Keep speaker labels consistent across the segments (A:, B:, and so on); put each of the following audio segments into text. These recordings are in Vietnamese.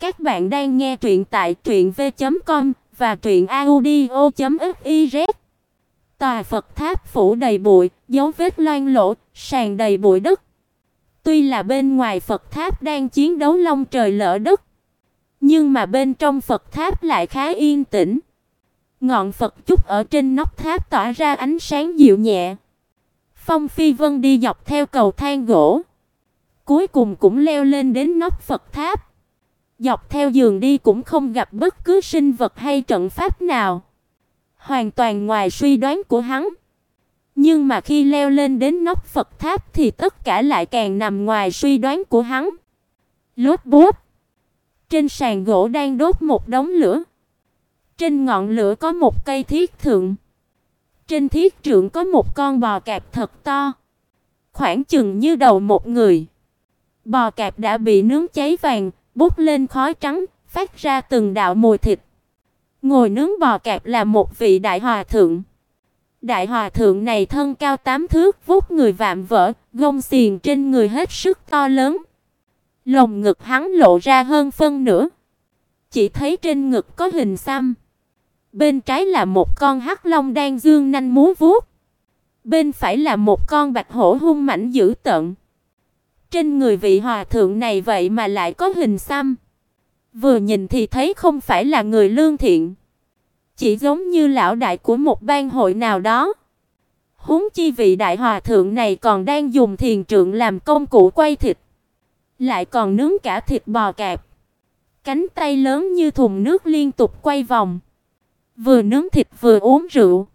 A: Các bạn đang nghe truyện tại truyệnv.com và truyệnaudio.fiz. Tòa Phật tháp phủ đầy bụi, dấu vết loang lổ, sàn đầy bụi đất. Tuy là bên ngoài Phật tháp đang chiến đấu long trời lở đất, nhưng mà bên trong Phật tháp lại khá yên tĩnh. Ngọn Phật trúc ở trên nóc tháp tỏa ra ánh sáng dịu nhẹ. Phong Phi Vân đi dọc theo cầu thang gỗ, cuối cùng cũng leo lên đến nóc Phật tháp. Dọc theo giường đi cũng không gặp bất cứ sinh vật hay trận pháp nào, hoàn toàn ngoài suy đoán của hắn. Nhưng mà khi leo lên đến nóc Phật tháp thì tất cả lại càng nằm ngoài suy đoán của hắn. Lốt bút. Trên sàn gỗ đang đốt một đống lửa. Trên ngọn lửa có một cây thiết thượng. Trên thiết trượng có một con bò cạp thật to, khoảng chừng như đầu một người. Bò cạp đã bị nướng cháy vàng, bốc lên khói trắng, phát ra từng đạo mùi thịt. Ngồi nướng bò cạp là một vị đại hòa thượng. Đại hòa thượng này thân cao tám thước, vóc người vạm vỡ, gông xiềng trên người hết sức to lớn. Lồng ngực hắn lộ ra hơn phân nửa. Chỉ thấy trên ngực có hình xăm. Bên trái là một con hắc long đang dương nanh múa vuốt. Bên phải là một con bạch hổ hung mãnh dữ tợn. Trên người vị hòa thượng này vậy mà lại có hình xăm. Vừa nhìn thì thấy không phải là người lương thiện, chỉ giống như lão đại của một bang hội nào đó. Huống chi vị đại hòa thượng này còn đang dùng thiền trượng làm công cụ quay thịt, lại còn nướng cả thịt bò cạp. Cánh tay lớn như thùng nước liên tục quay vòng, vừa nướng thịt vừa uống rượu.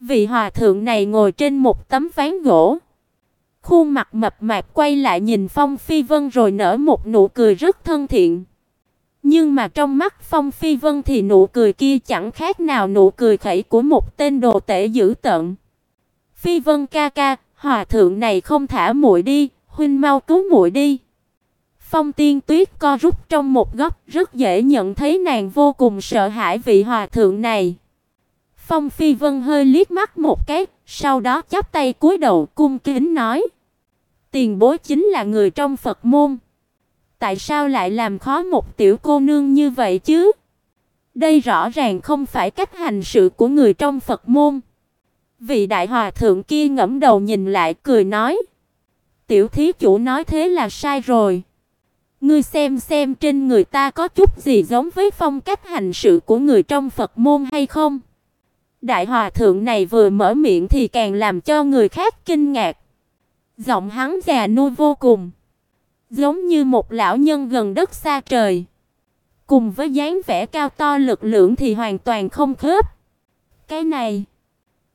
A: Vị hòa thượng này ngồi trên một tấm ván gỗ, khuôn mặt mập mạp quay lại nhìn Phong Phi Vân rồi nở một nụ cười rất thân thiện. Nhưng mà trong mắt Phong Phi Vân thì nụ cười kia chẳng khác nào nụ cười khẩy của một tên đồ tể dữ tợn. Phi Vân ca ca, hòa thượng này không thả muội đi, huynh mau cứu muội đi. Phong Tiên Tuyết co rút trong một góc, rất dễ nhận thấy nàng vô cùng sợ hãi vị hòa thượng này. Phong Phi Vân hơi liếc mắt một cái, sau đó chắp tay cúi đầu cung kính nói: "Tiền bối chính là người trong Phật môn." Tại sao lại làm khó một tiểu cô nương như vậy chứ? Đây rõ ràng không phải cách hành sự của người trong Phật môn. Vị đại hòa thượng kia ngẫm đầu nhìn lại cười nói: "Tiểu thí chủ nói thế là sai rồi. Ngươi xem xem trên người ta có chút gì giống với phong cách hành sự của người trong Phật môn hay không?" Đại hòa thượng này vừa mở miệng thì càng làm cho người khác kinh ngạc. Giọng hắn già nua vô cùng giống như một lão nhân gần đất xa trời. Cùng với dáng vẻ cao to lực lượng thì hoàn toàn không khớp. Cái này,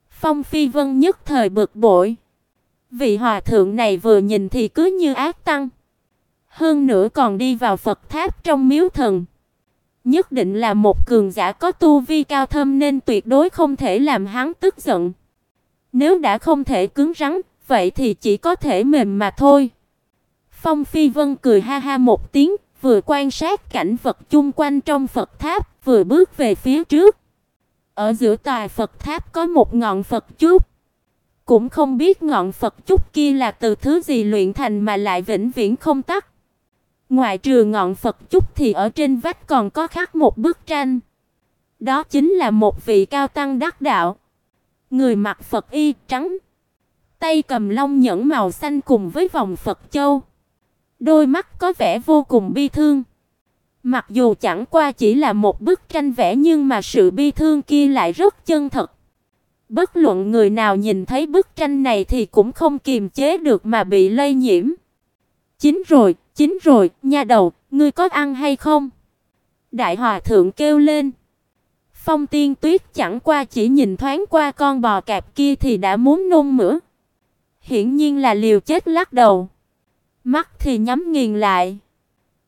A: Phong Phi Vân nhất thời bực bội. Vị hòa thượng này vừa nhìn thì cứ như ác tăng, hơn nữa còn đi vào Phật tháp trong miếu thần. Nhất định là một cường giả có tu vi cao thâm nên tuyệt đối không thể làm hắn tức giận. Nếu đã không thể cứng rắn, vậy thì chỉ có thể mềm mà thôi. Phong Phi Vân cười ha ha một tiếng, vừa quan sát cảnh vật chung quanh trong Phật tháp, vừa bước về phía trước. Ở giữa tòa Phật tháp có một ngọn Phật chúc, Cũng không biết ngọn Phật chúc kia là từ thứ gì luyện thành mà lại vĩnh viễn không tắt. Ngoài trừ ngọn Phật chúc thì ở trên vách còn có khắc một bức tranh. Đó chính là một vị cao tăng đắc đạo. Người mặc Phật y trắng, tay cầm long nhẫn màu xanh cùng với vòng Phật châu. Đôi mắt có vẻ vô cùng bi thương. Mặc dù chẳng qua chỉ là một bức tranh vẽ nhưng mà sự bi thương kia lại rất chân thật. Bất luận người nào nhìn thấy bức tranh này thì cũng không kiềm chế được mà bị lây nhiễm. Chính rồi, chính rồi, nha đầu, ngươi có ăn hay không? Đại hòa thượng kêu lên. Phong Tiên Tuyết chẳng qua chỉ nhìn thoáng qua con bò cạp kia thì đã muốn nôn mửa. Hiển nhiên là liều chết lắc đầu. Mắt thì nhắm nghiền lại.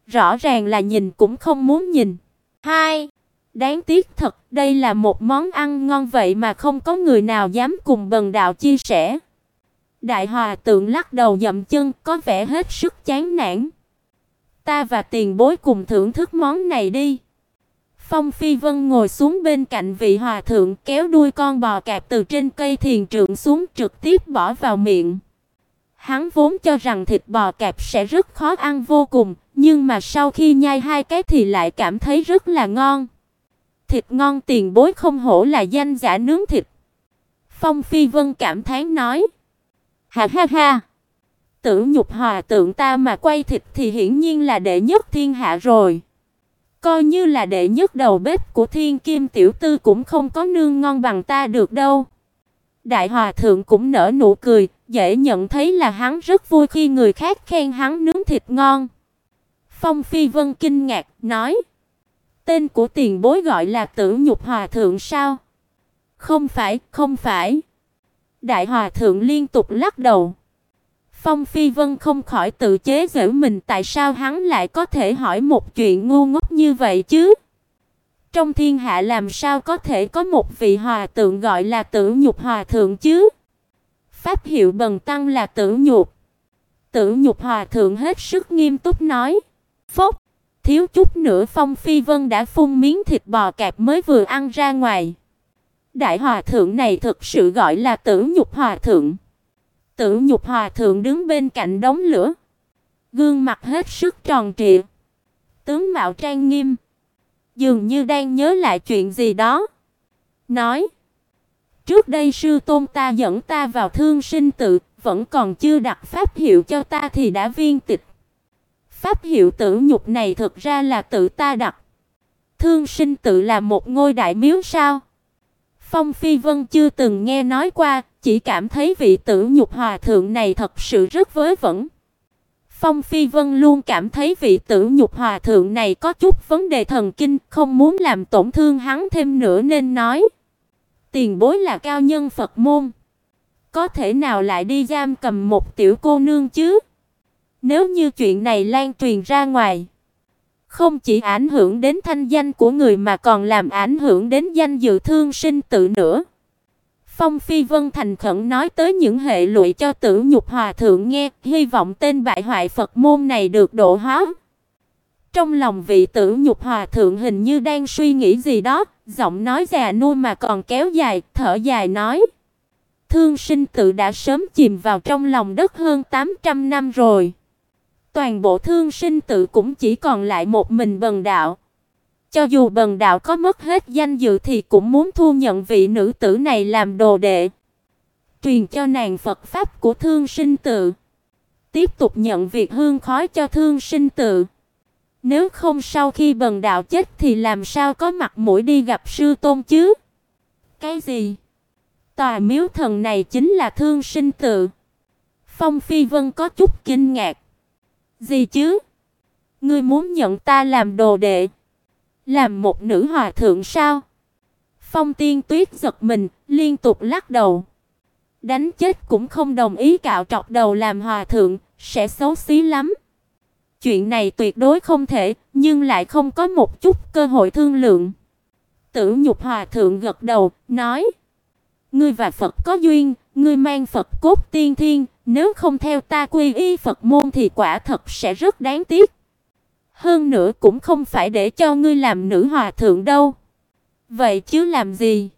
A: Rõ ràng là nhìn cũng không muốn nhìn. Hai, đáng tiếc thật, đây là một món ăn ngon vậy mà không có người nào dám cùng Bần đạo chia sẻ. Đại hòa tượng lắc đầu dậm chân, có vẻ hết sức chán nản. Ta và tiền bối cùng thưởng thức món này đi. Phong Phi Vân ngồi xuống bên cạnh vị hòa thượng kéo đuôi con bò cạp từ trên cây thiền trượng xuống trực tiếp bỏ vào miệng. Hắn vốn cho rằng thịt bò cạp sẽ rất khó ăn vô cùng, nhưng mà sau khi nhai hai cái thì lại cảm thấy rất là ngon. Thịt ngon tiền bối không hổ là danh giả nướng thịt. Phong Phi Vân cảm thán nói: "Ha ha ha, Tử nhục hòa tượng ta mà quay thịt thì hiển nhiên là đệ nhất thiên hạ rồi." Coi như là đệ nhất đầu bếp của Thiên Kim tiểu tư cũng không có nương ngon bằng ta được đâu. Đại hòa thượng cũng nở nụ cười, dễ nhận thấy là hắn rất vui khi người khác khen hắn nướng thịt ngon. Phong Phi Vân kinh ngạc nói: "Tên của tiền bối gọi là Tử Nhục Hòa thượng sao?" "Không phải, không phải." Đại hòa thượng liên tục lắc đầu. Phong Phi Vân không khỏi tự chế giễu mình tại sao hắn lại có thể hỏi một chuyện ngu ngốc như vậy chứ? Trong thiên hạ làm sao có thể có một vị hòa tượng gọi là Tử Nhục Hòa thượng chứ? Pháp hiệu bần tăng là Tử Nhục. Tử Nhục Hòa thượng hết sức nghiêm túc nói: "Phốc, thiếu chút nữa Phong Phi Vân đã phun miếng thịt bò cạp mới vừa ăn ra ngoài." Đại hòa thượng này thực sự gọi là Tử Nhục Hòa thượng. Tử Nhục Hòa thượng đứng bên cạnh đống lửa, gương mặt hết sức tròn trịa, tướng mạo trang nghiêm, dường như đang nhớ lại chuyện gì đó. Nói: "Trước đây sư tôn ta dẫn ta vào Thương Sinh tự, vẫn còn chưa đặt pháp hiệu cho ta thì đã viên tịch. Pháp hiệu Tử Nhục này thực ra là tự ta đặt. Thương Sinh tự là một ngôi đại miếu sao?" Phong Phi Vân chưa từng nghe nói qua, chỉ cảm thấy vị tử nhục hòa thượng này thật sự rất vớ vẩn. Phong Phi Vân luôn cảm thấy vị tử nhục hòa thượng này có chút vấn đề thần kinh, không muốn làm tổn thương hắn thêm nữa nên nói: "Tiền bối là cao nhân Phật môn, có thể nào lại đi giam cầm một tiểu cô nương chứ? Nếu như chuyện này lan truyền ra ngoài, không chỉ ảnh hưởng đến thanh danh của người mà còn làm ảnh hưởng đến danh dự thương sinh tự nữa." Phong Phi Vân thành khẩn nói tới những hệ lụy cho Tử Nhục Hòa thượng nghe, hy vọng tên bại hoại Phật môn này được độ hóa. Trong lòng vị Tử Nhục Hòa thượng hình như đang suy nghĩ gì đó, giọng nói già nua mà còn kéo dài, thở dài nói: Thương sinh tự đã sớm chìm vào trong lòng đất hơn 800 năm rồi. Toàn bộ thương sinh tự cũng chỉ còn lại một mình bần đạo. Cho dù bần đạo có mất hết danh dự thì cũng muốn thu nhận vị nữ tử này làm đồ đệ. Truyền cho nàng Phật pháp của Thương Sinh tự. Tiếp tục nhận việc hương khói cho Thương Sinh tự. Nếu không sau khi bần đạo chết thì làm sao có mặt mũi đi gặp sư tôn chứ? Cái gì? Tòa miếu thần này chính là Thương Sinh tự. Phong Phi Vân có chút kinh ngạc. Gì chứ? Ngươi muốn nhận ta làm đồ đệ? Làm một nữ hòa thượng sao? Phong Tiên Tuyết giật mình, liên tục lắc đầu. Đánh chết cũng không đồng ý cạo trọc đầu làm hòa thượng, sẽ xấu xí lắm. Chuyện này tuyệt đối không thể, nhưng lại không có một chút cơ hội thương lượng. Tử Nhục Hòa thượng gật đầu, nói: "Ngươi và Phật có duyên, ngươi mang Phật cốt tiên thiên, nếu không theo ta quy y Phật môn thì quả thật sẽ rất đáng tiếc." Hơn nữa cũng không phải để cho ngươi làm nữ hòa thượng đâu. Vậy chứ làm gì?